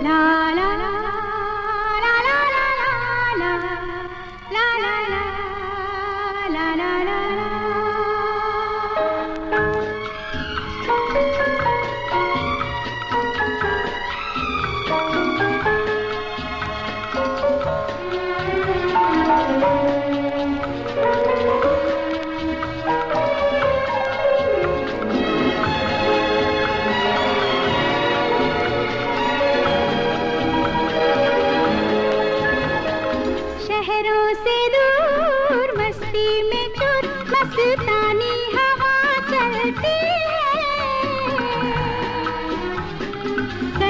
La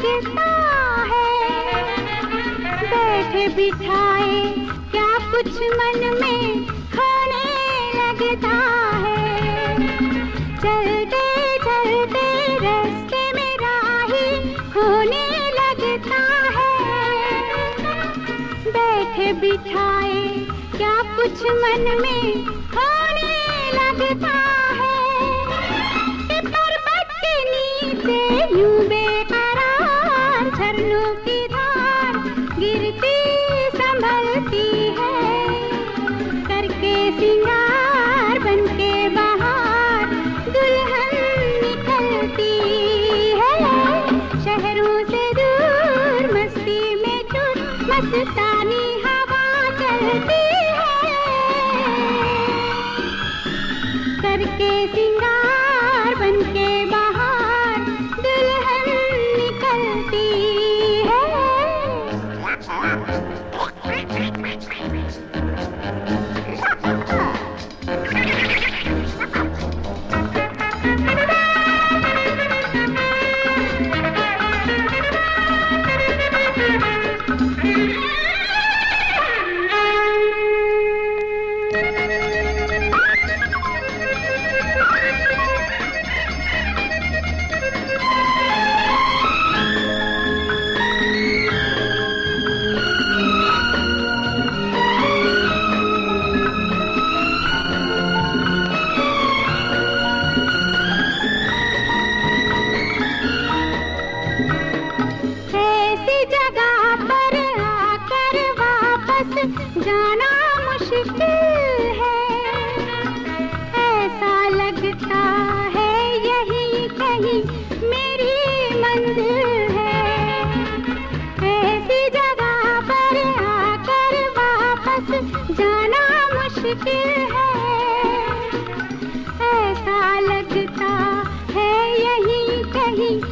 लगता है, बैठे बिठाए, क्या कुछ मन में खाने लगता है? चलते चलते रास्ते में राही होने लगता है। बैठे बिठाए, क्या कुछ मन में होने लगता है चूर हवा चलती है। करके सिंगार बन के बाहर दुल्हन निकलती ऐसी जगह पर आकर वापस जाना मुश्किल है। ऐसा लगता है यही कहीं मेरी मंजिल है। ऐसी जगह पर आकर वापस जाना मुश्किल है। ऐसा लगता है यही कहीं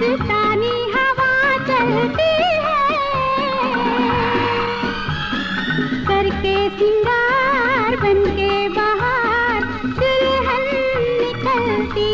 हिंदुस्तानी हवा चलती है। करके सिंगार बनके बाहर दुल्हन निकलती